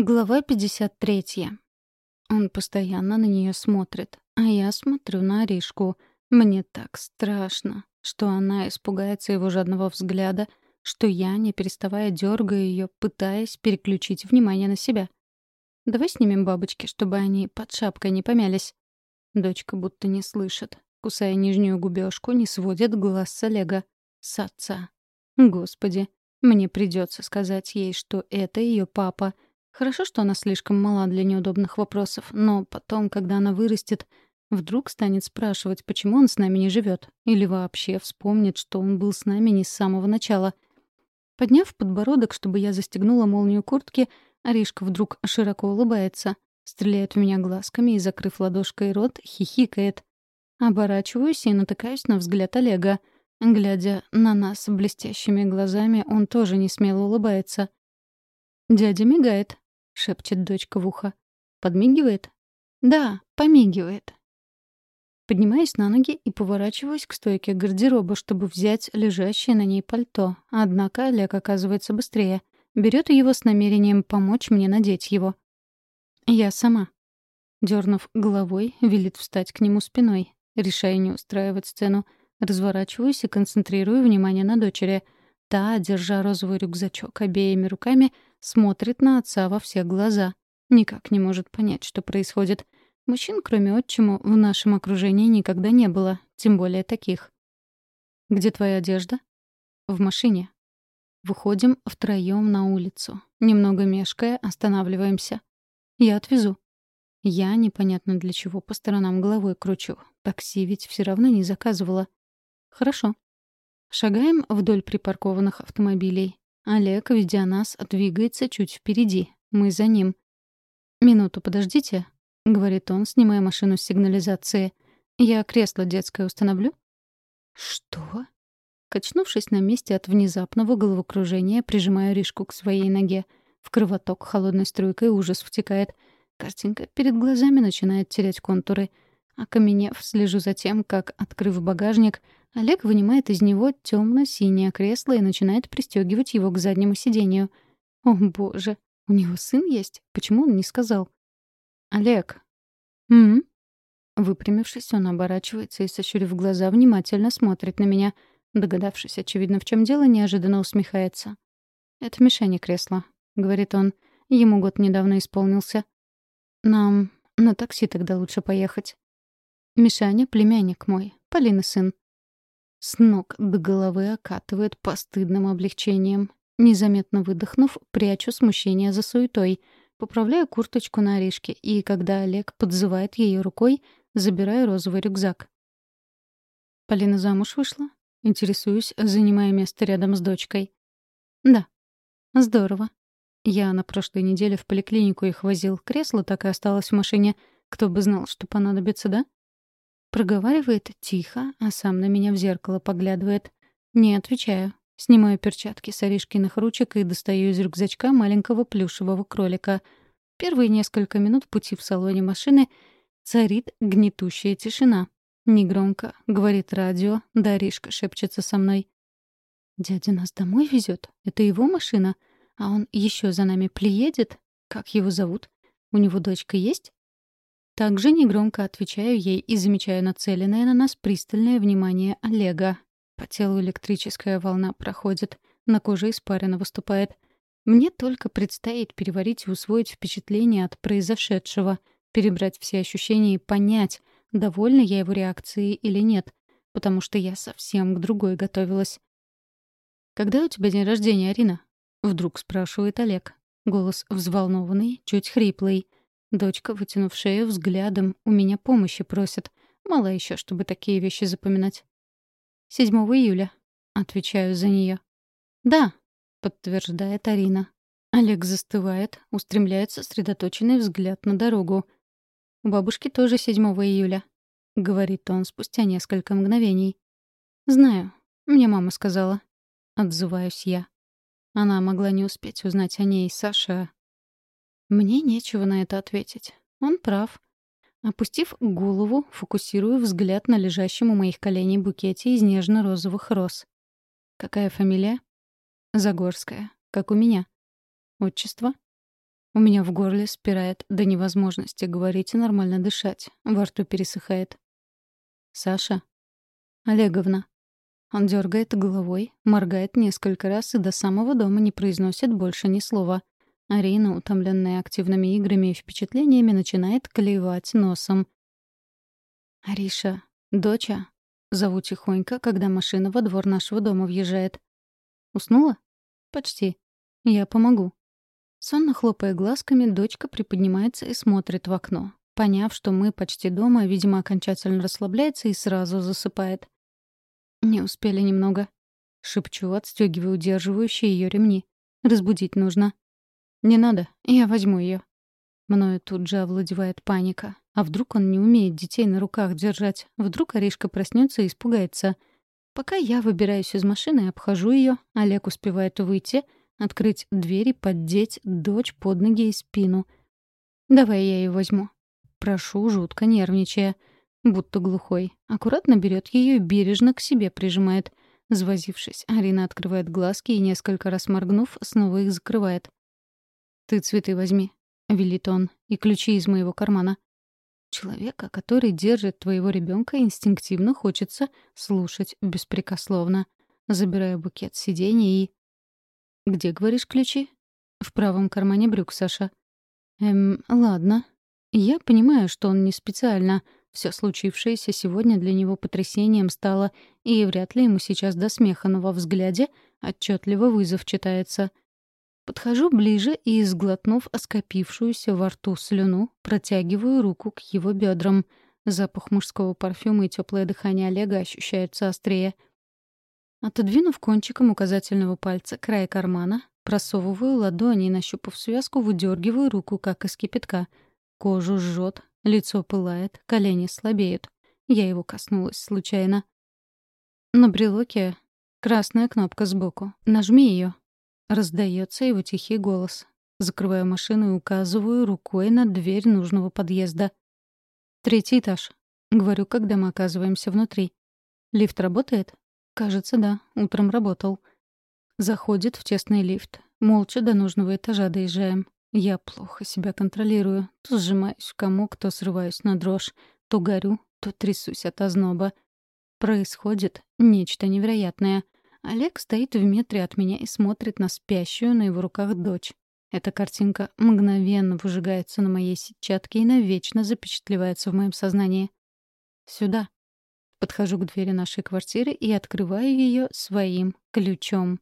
Глава 53. Он постоянно на нее смотрит, а я смотрю на Аришку. Мне так страшно, что она испугается его жадного взгляда, что я, не переставая, дергаю ее, пытаясь переключить внимание на себя. «Давай снимем бабочки, чтобы они под шапкой не помялись». Дочка будто не слышит, кусая нижнюю губежку, не сводит глаз с Олега. С отца. Господи, мне придется сказать ей, что это ее папа — Хорошо, что она слишком мала для неудобных вопросов, но потом, когда она вырастет, вдруг станет спрашивать, почему он с нами не живет, или вообще вспомнит, что он был с нами не с самого начала. Подняв подбородок, чтобы я застегнула молнию куртки, Аришка вдруг широко улыбается, стреляет в меня глазками и, закрыв ладошкой рот, хихикает. Оборачиваюсь и натыкаюсь на взгляд Олега. Глядя на нас блестящими глазами, он тоже не смело улыбается. Дядя мигает, — шепчет дочка в ухо. «Подмигивает?» «Да, помигивает». Поднимаюсь на ноги и поворачиваюсь к стойке гардероба, чтобы взять лежащее на ней пальто. Однако Олег оказывается быстрее. Берет его с намерением помочь мне надеть его. Я сама. Дернув головой, велит встать к нему спиной. Решаю не устраивать сцену. Разворачиваюсь и концентрирую внимание на дочери. Та, держа розовый рюкзачок обеими руками, — смотрит на отца во все глаза. Никак не может понять, что происходит. Мужчин, кроме отчима, в нашем окружении никогда не было, тем более таких. «Где твоя одежда?» «В машине». Выходим втроем на улицу. Немного мешкая, останавливаемся. «Я отвезу». Я непонятно для чего по сторонам головой кручу. Такси ведь все равно не заказывала. «Хорошо». Шагаем вдоль припаркованных автомобилей. Олег, ведя нас, двигается чуть впереди. Мы за ним. «Минуту, подождите», — говорит он, снимая машину с сигнализации. «Я кресло детское установлю?» «Что?» Качнувшись на месте от внезапного головокружения, прижимаю Ришку к своей ноге. В кровоток холодной струйкой ужас втекает. Картинка перед глазами начинает терять контуры. Окаменев, слежу за тем, как, открыв багажник, Олег вынимает из него темно-синее кресло и начинает пристегивать его к заднему сиденью. О, боже, у него сын есть? Почему он не сказал? Олег. М? Выпрямившись, он оборачивается и, сощурив глаза, внимательно смотрит на меня. Догадавшись, очевидно, в чем дело, неожиданно усмехается. «Это Мишаня кресло», — говорит он. Ему год недавно исполнился. «Нам на такси тогда лучше поехать». Мишаня — племянник мой, Полина сын. С ног до головы окатывает постыдным облегчением. Незаметно выдохнув, прячу смущение за суетой. Поправляю курточку на Аришке, и когда Олег подзывает ее рукой, забираю розовый рюкзак. «Полина замуж вышла?» Интересуюсь, занимая место рядом с дочкой. «Да». «Здорово. Я на прошлой неделе в поликлинику их возил. Кресло так и осталось в машине. Кто бы знал, что понадобится, да?» Проговаривает тихо, а сам на меня в зеркало поглядывает. Не отвечаю. Снимаю перчатки с Аришкиных ручек и достаю из рюкзачка маленького плюшевого кролика. Первые несколько минут пути в салоне машины царит гнетущая тишина. Негромко, говорит радио, Даришка шепчется со мной. «Дядя нас домой везет? Это его машина? А он еще за нами приедет? Как его зовут? У него дочка есть?» Также негромко отвечаю ей и замечаю нацеленное на нас пристальное внимание Олега. По телу электрическая волна проходит, на коже испарина выступает. Мне только предстоит переварить и усвоить впечатление от произошедшего, перебрать все ощущения и понять, довольна я его реакцией или нет, потому что я совсем к другой готовилась. «Когда у тебя день рождения, Арина?» — вдруг спрашивает Олег. Голос взволнованный, чуть хриплый — Дочка, вытянув шею взглядом, у меня помощи просит. Мало еще, чтобы такие вещи запоминать. 7 июля. Отвечаю за нее. Да, подтверждает Арина. Олег застывает, устремляет сосредоточенный взгляд на дорогу. У бабушки тоже 7 июля, говорит он спустя несколько мгновений. Знаю, мне мама сказала. Отзываюсь я. Она могла не успеть узнать о ней, Саша мне нечего на это ответить. Он прав. Опустив голову, фокусирую взгляд на лежащем у моих коленей букете из нежно-розовых роз. Какая фамилия? Загорская, как у меня. Отчество? У меня в горле спирает до невозможности говорить и нормально дышать. Во рту пересыхает. «Саша?» «Олеговна». Он дергает головой, моргает несколько раз и до самого дома не произносит больше ни слова. Арина, утомленная активными играми и впечатлениями, начинает клевать носом. «Ариша, доча?» Зову тихонько, когда машина во двор нашего дома въезжает. «Уснула?» «Почти. Я помогу». Сонно хлопая глазками, дочка приподнимается и смотрит в окно. Поняв, что мы почти дома, видимо, окончательно расслабляется и сразу засыпает. «Не успели немного». Шепчу, отстегивая удерживающие ее ремни. «Разбудить нужно». «Не надо, я возьму ее. Мною тут же овладевает паника. А вдруг он не умеет детей на руках держать? Вдруг Аришка проснется и испугается? Пока я выбираюсь из машины и обхожу ее, Олег успевает выйти, открыть дверь и поддеть дочь под ноги и спину. «Давай я ее возьму». Прошу, жутко нервничая. Будто глухой. Аккуратно берет ее и бережно к себе прижимает. Звозившись, Арина открывает глазки и, несколько раз моргнув, снова их закрывает. «Ты цветы возьми», — велит он, — «и ключи из моего кармана». Человека, который держит твоего ребенка, инстинктивно хочется слушать беспрекословно. Забирая букет сиденья и... «Где, говоришь, ключи?» «В правом кармане брюк, Саша». «Эм, ладно. Я понимаю, что он не специально. Все случившееся сегодня для него потрясением стало, и вряд ли ему сейчас до смеха, но во взгляде отчетливо вызов читается — Подхожу ближе и, сглотнув оскопившуюся во рту слюну, протягиваю руку к его бедрам. Запах мужского парфюма и теплое дыхание Олега ощущаются острее. Отодвинув кончиком указательного пальца край кармана, просовываю ладони и, нащупав связку, выдергиваю руку, как из кипятка. Кожу жжет, лицо пылает, колени слабеют. Я его коснулась случайно. На брелоке красная кнопка сбоку. Нажми ее. Раздается его тихий голос. Закрываю машину и указываю рукой на дверь нужного подъезда. «Третий этаж», — говорю, когда мы оказываемся внутри. «Лифт работает?» «Кажется, да. Утром работал». Заходит в тесный лифт. Молча до нужного этажа доезжаем. Я плохо себя контролирую. То сжимаюсь в комок, то срываюсь на дрожь. То горю, то трясусь от озноба. Происходит нечто невероятное — Олег стоит в метре от меня и смотрит на спящую на его руках дочь. Эта картинка мгновенно выжигается на моей сетчатке и навечно запечатлевается в моем сознании. Сюда. Подхожу к двери нашей квартиры и открываю ее своим ключом.